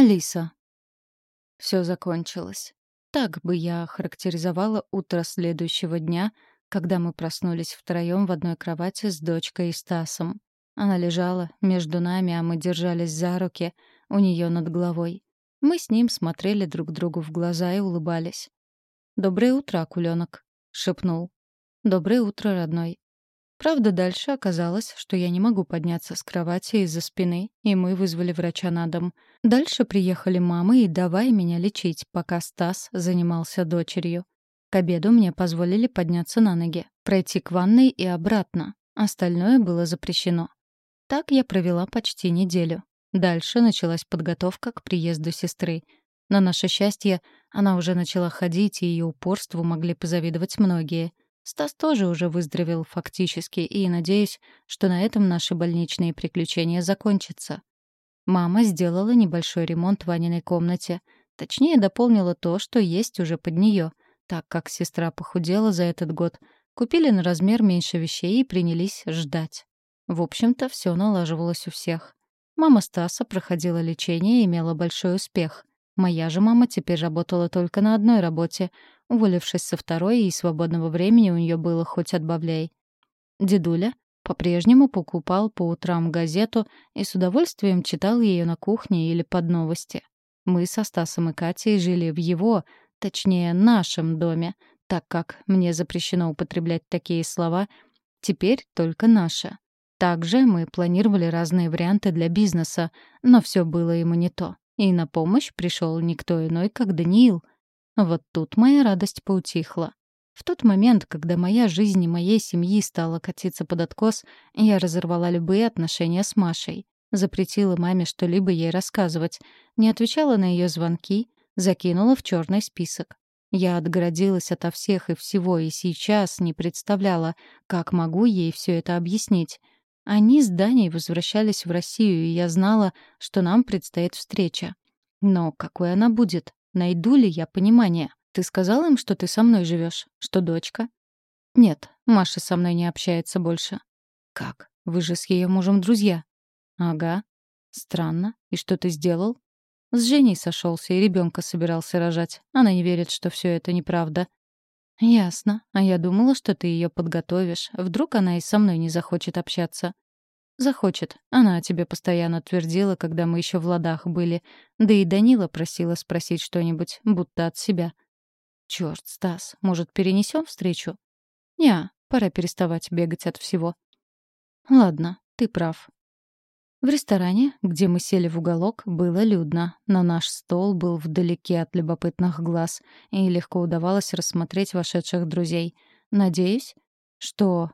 Алиса. Все закончилось. Так бы я характеризовала утро следующего дня, когда мы проснулись втроем в одной кровати с дочкой и Стасом. Она лежала между нами, а мы держались за руки у нее над головой. Мы с ним смотрели друг другу в глаза и улыбались. «Доброе утро, акуленок», — шепнул. «Доброе утро, родной». Правда, дальше оказалось, что я не могу подняться с кровати из-за спины, и мы вызвали врача на дом. Дальше приехали мамы и давай меня лечить, пока Стас занимался дочерью. К обеду мне позволили подняться на ноги, пройти к ванной и обратно. Остальное было запрещено. Так я провела почти неделю. Дальше началась подготовка к приезду сестры. На наше счастье, она уже начала ходить, и ее упорству могли позавидовать многие. Стас тоже уже выздоровел фактически, и надеюсь, что на этом наши больничные приключения закончатся. Мама сделала небольшой ремонт в Ваниной комнате. Точнее, дополнила то, что есть уже под нее, так как сестра похудела за этот год. Купили на размер меньше вещей и принялись ждать. В общем-то, все налаживалось у всех. Мама Стаса проходила лечение и имела большой успех. Моя же мама теперь работала только на одной работе, уволившись со второй, и свободного времени у нее было хоть отбавляй. Дедуля по-прежнему покупал по утрам газету и с удовольствием читал ее на кухне или под новости. Мы со Стасом и Катей жили в его, точнее, нашем доме, так как мне запрещено употреблять такие слова, теперь только наше. Также мы планировали разные варианты для бизнеса, но все было ему не то. И на помощь пришел никто иной, как Даниил. Вот тут моя радость поутихла. В тот момент, когда моя жизнь и моей семьи стала катиться под откос, я разорвала любые отношения с Машей. Запретила маме что-либо ей рассказывать, не отвечала на ее звонки, закинула в черный список. Я отгородилась ото всех и всего, и сейчас не представляла, как могу ей все это объяснить. Они с Даней возвращались в Россию, и я знала, что нам предстоит встреча. Но какой она будет? Найду ли я понимание? Ты сказал им, что ты со мной живешь, Что дочка? Нет, Маша со мной не общается больше. Как? Вы же с ее мужем друзья. Ага. Странно. И что ты сделал? С Женей сошелся и ребенка собирался рожать. Она не верит, что все это неправда. «Ясно. А я думала, что ты ее подготовишь. Вдруг она и со мной не захочет общаться». «Захочет. Она о тебе постоянно твердила, когда мы еще в ладах были. Да и Данила просила спросить что-нибудь, будто от себя». «Черт, Стас, может, перенесем встречу?» «Не, пора переставать бегать от всего». «Ладно, ты прав. В ресторане, где мы сели в уголок, было людно, но наш стол был вдалеке от любопытных глаз, и легко удавалось рассмотреть вошедших друзей. Надеюсь, что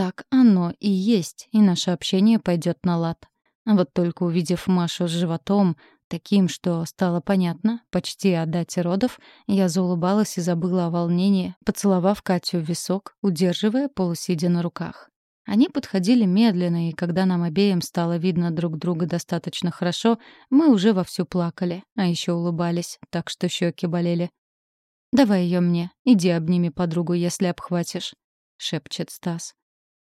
так оно и есть, и наше общение пойдет на лад. Вот только увидев Машу с животом, таким, что стало понятно, почти о дате родов, я заулыбалась и забыла о волнении, поцеловав Катю в висок, удерживая полусидя на руках. Они подходили медленно, и когда нам обеим стало видно друг друга достаточно хорошо, мы уже вовсю плакали, а еще улыбались, так что щеки болели. «Давай ее мне, иди обними подругу, если обхватишь», — шепчет Стас.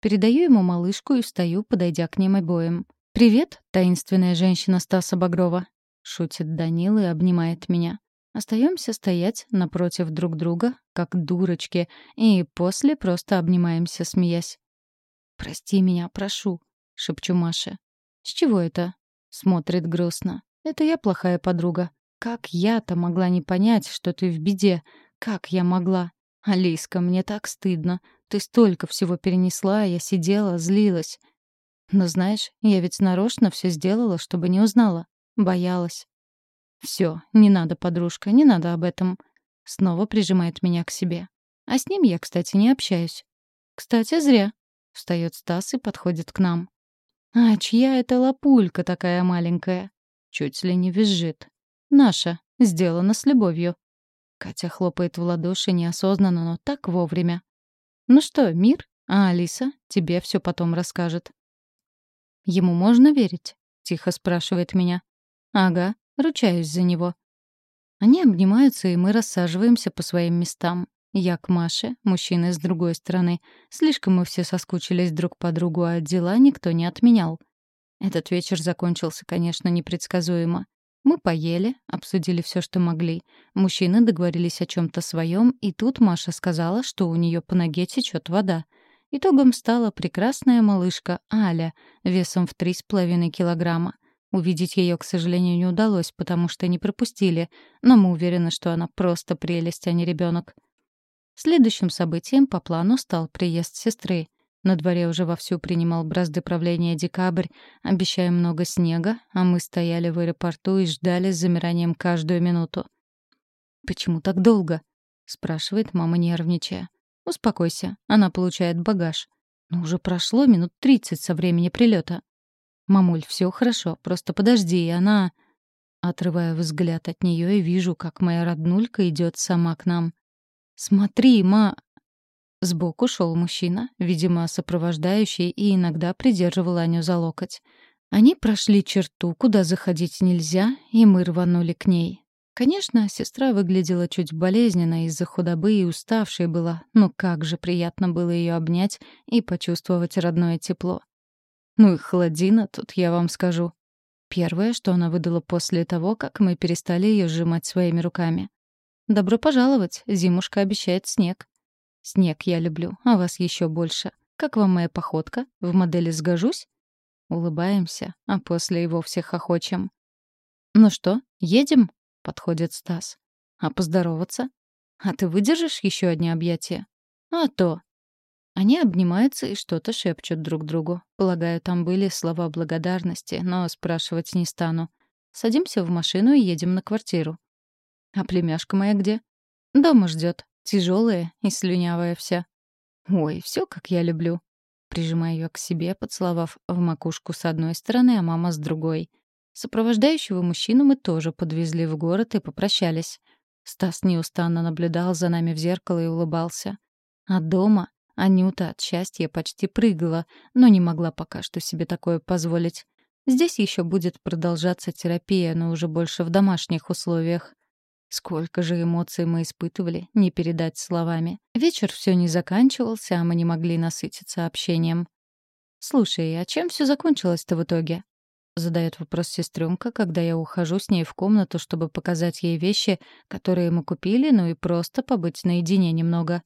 Передаю ему малышку и встаю, подойдя к ним обоим. «Привет, таинственная женщина Стаса Багрова», — шутит Данил и обнимает меня. Остаемся стоять напротив друг друга, как дурочки, и после просто обнимаемся, смеясь. «Прости меня, прошу», — шепчу Маше. «С чего это?» — смотрит грустно. «Это я плохая подруга. Как я-то могла не понять, что ты в беде? Как я могла? Алиска, мне так стыдно. Ты столько всего перенесла, а я сидела, злилась. Но знаешь, я ведь нарочно все сделала, чтобы не узнала. Боялась. Все, не надо, подружка, не надо об этом. Снова прижимает меня к себе. А с ним я, кстати, не общаюсь. Кстати, зря. Встает Стас и подходит к нам. «А чья это лапулька такая маленькая?» Чуть ли не визжит. «Наша. Сделана с любовью». Катя хлопает в ладоши неосознанно, но так вовремя. «Ну что, мир? А Алиса тебе все потом расскажет». «Ему можно верить?» — тихо спрашивает меня. «Ага, ручаюсь за него». Они обнимаются, и мы рассаживаемся по своим местам. Я к Маше, мужчины с другой стороны. Слишком мы все соскучились друг по другу, а дела никто не отменял. Этот вечер закончился, конечно, непредсказуемо. Мы поели, обсудили все, что могли. Мужчины договорились о чем то своем, и тут Маша сказала, что у нее по ноге течет вода. Итогом стала прекрасная малышка Аля, весом в три с половиной килограмма. Увидеть ее, к сожалению, не удалось, потому что не пропустили, но мы уверены, что она просто прелесть, а не ребенок. Следующим событием по плану стал приезд сестры. На дворе уже вовсю принимал бразды правления декабрь, обещая много снега, а мы стояли в аэропорту и ждали с замиранием каждую минуту. «Почему так долго?» — спрашивает мама, нервничая. «Успокойся, она получает багаж. Но уже прошло минут тридцать со времени прилета. «Мамуль, все хорошо, просто подожди, она...» Отрывая взгляд от нее и вижу, как моя роднулька идет сама к нам. «Смотри, ма...» Сбоку шел мужчина, видимо, сопровождающий, и иногда придерживал Аню за локоть. Они прошли черту, куда заходить нельзя, и мы рванули к ней. Конечно, сестра выглядела чуть болезненно из-за худобы и уставшей была, но как же приятно было ее обнять и почувствовать родное тепло. Ну и холодина тут, я вам скажу. Первое, что она выдала после того, как мы перестали ее сжимать своими руками. «Добро пожаловать, зимушка обещает снег». «Снег я люблю, а вас еще больше. Как вам моя походка? В модели сгожусь?» Улыбаемся, а после и вовсе хохочем. «Ну что, едем?» — подходит Стас. «А поздороваться? А ты выдержишь еще одни объятия?» «А то!» Они обнимаются и что-то шепчут друг другу. Полагаю, там были слова благодарности, но спрашивать не стану. Садимся в машину и едем на квартиру. А племяшка моя где? Дома ждет, тяжелая и слюнявая вся. Ой, все как я люблю. Прижимаю ее к себе, поцеловав в макушку с одной стороны, а мама с другой. Сопровождающего мужчину мы тоже подвезли в город и попрощались. Стас неустанно наблюдал за нами в зеркало и улыбался. А дома Анюта от счастья почти прыгала, но не могла пока что себе такое позволить. Здесь еще будет продолжаться терапия, но уже больше в домашних условиях. Сколько же эмоций мы испытывали, не передать словами. Вечер все не заканчивался, а мы не могли насытиться общением. «Слушай, а чем все закончилось-то в итоге?» Задает вопрос сестренка, когда я ухожу с ней в комнату, чтобы показать ей вещи, которые мы купили, ну и просто побыть наедине немного.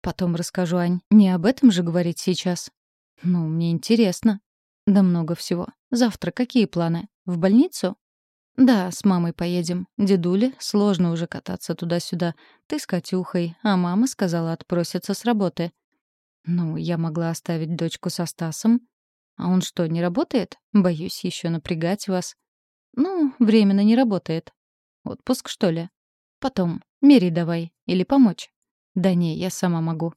Потом расскажу, Ань. Не об этом же говорить сейчас. Ну, мне интересно. Да много всего. Завтра какие планы? В больницу? Да, с мамой поедем. Дедуле сложно уже кататься туда-сюда. Ты с Катюхой, а мама сказала отпроситься с работы. Ну, я могла оставить дочку со Стасом. А он что, не работает? Боюсь еще напрягать вас. Ну, временно не работает. Отпуск, что ли? Потом. Мери давай. Или помочь. Да не, я сама могу.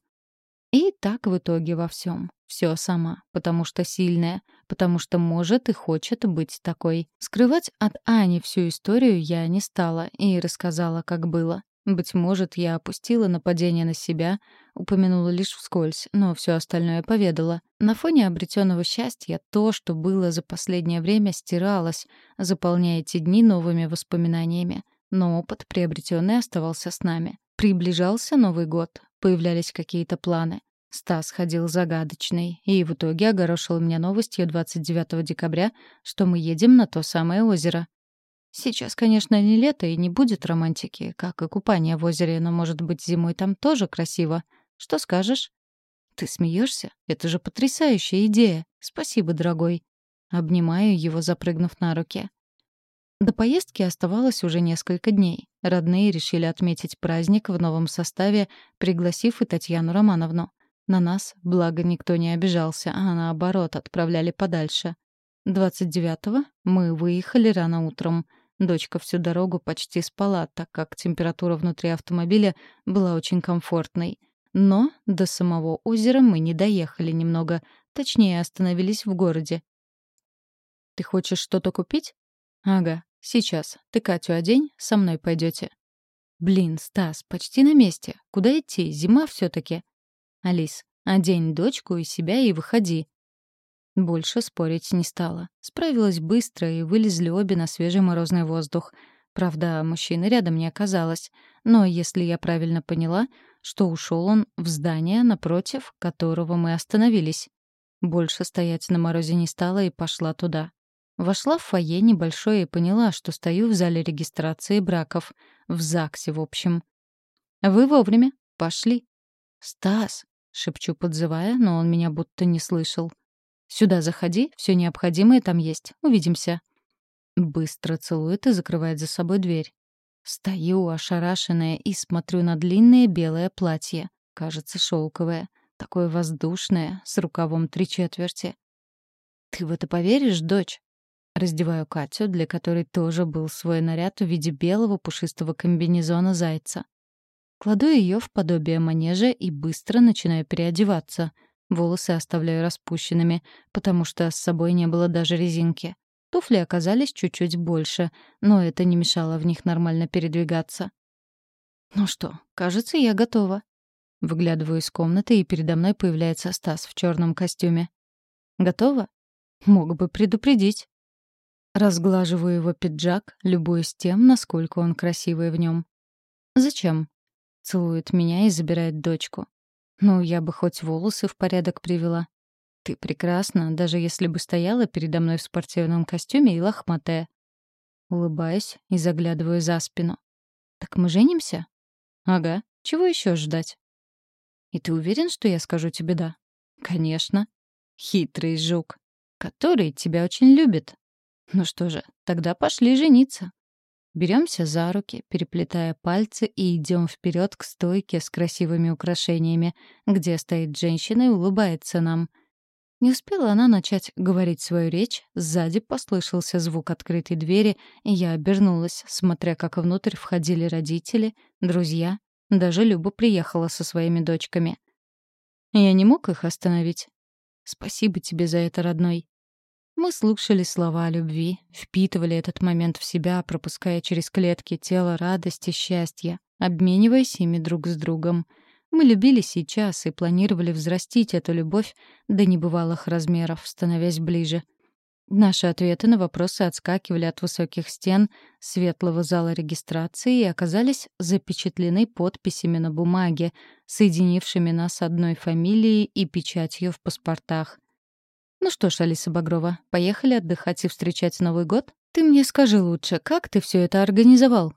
И так в итоге во всем. Все сама, потому что сильная, потому что может и хочет быть такой. Скрывать от Ани всю историю я не стала и рассказала, как было. Быть может, я опустила нападение на себя, упомянула лишь вскользь, но все остальное поведала. На фоне обретенного счастья то, что было за последнее время, стиралось, заполняя эти дни новыми воспоминаниями. Но опыт приобретенный оставался с нами. Приближался Новый год, появлялись какие-то планы. Стас ходил загадочный и в итоге огорошил меня новостью 29 декабря, что мы едем на то самое озеро. Сейчас, конечно, не лето и не будет романтики, как и купание в озере, но, может быть, зимой там тоже красиво. Что скажешь? Ты смеешься? Это же потрясающая идея. Спасибо, дорогой. Обнимаю его, запрыгнув на руки. До поездки оставалось уже несколько дней. Родные решили отметить праздник в новом составе, пригласив и Татьяну Романовну. На нас, благо, никто не обижался, а наоборот, отправляли подальше. 29-го мы выехали рано утром. Дочка всю дорогу почти спала, так как температура внутри автомобиля была очень комфортной. Но до самого озера мы не доехали немного, точнее, остановились в городе. «Ты хочешь что-то купить?» «Ага, Сейчас. Ты Катю одень, со мной пойдете. Блин, Стас, почти на месте. Куда идти? Зима все таки Алис, одень дочку и себя и выходи. Больше спорить не стала. Справилась быстро, и вылезли обе на свежий морозный воздух. Правда, мужчины рядом не оказалось. Но если я правильно поняла, что ушел он в здание, напротив которого мы остановились. Больше стоять на морозе не стала и пошла туда. Вошла в фойе небольшое и поняла, что стою в зале регистрации браков. В ЗАГСе, в общем. «Вы вовремя. Пошли». «Стас», — шепчу, подзывая, но он меня будто не слышал. «Сюда заходи, все необходимое там есть. Увидимся». Быстро целует и закрывает за собой дверь. Стою, ошарашенная, и смотрю на длинное белое платье. Кажется, шелковое. Такое воздушное, с рукавом три четверти. «Ты в это поверишь, дочь?» Раздеваю Катю, для которой тоже был свой наряд в виде белого пушистого комбинезона зайца. Кладу ее в подобие манежа и быстро начинаю переодеваться. Волосы оставляю распущенными, потому что с собой не было даже резинки. Туфли оказались чуть-чуть больше, но это не мешало в них нормально передвигаться. «Ну что, кажется, я готова». Выглядываю из комнаты, и передо мной появляется Стас в черном костюме. «Готова?» «Мог бы предупредить». Разглаживаю его пиджак, любуясь тем, насколько он красивый в нем. «Зачем?» Целует меня и забирает дочку. «Ну, я бы хоть волосы в порядок привела. Ты прекрасна, даже если бы стояла передо мной в спортивном костюме и лохматая». Улыбаюсь и заглядываю за спину. «Так мы женимся?» «Ага. Чего еще ждать?» «И ты уверен, что я скажу тебе «да»?» «Конечно. Хитрый жук, который тебя очень любит. Ну что же, тогда пошли жениться. Беремся за руки, переплетая пальцы и идем вперед к стойке с красивыми украшениями, где стоит женщина и улыбается нам. Не успела она начать говорить свою речь, сзади послышался звук открытой двери, и я обернулась, смотря как внутрь входили родители, друзья, даже Люба приехала со своими дочками. Я не мог их остановить. Спасибо тебе за это, родной. Мы слушали слова о любви, впитывали этот момент в себя, пропуская через клетки тела радость и счастье, обмениваясь ими друг с другом. Мы любили сейчас и планировали взрастить эту любовь до небывалых размеров, становясь ближе. Наши ответы на вопросы отскакивали от высоких стен светлого зала регистрации и оказались запечатлены подписями на бумаге, соединившими нас одной фамилией и печатью в паспортах. Ну что ж, Алиса Багрова, поехали отдыхать и встречать Новый год? Ты мне скажи лучше, как ты все это организовал?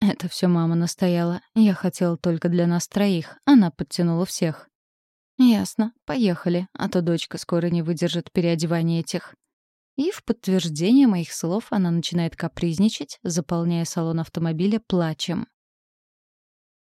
Это все мама настояла. Я хотела только для нас троих. Она подтянула всех. Ясно. Поехали, а то дочка скоро не выдержит переодевания этих. И в подтверждение моих слов она начинает капризничать, заполняя салон автомобиля плачем.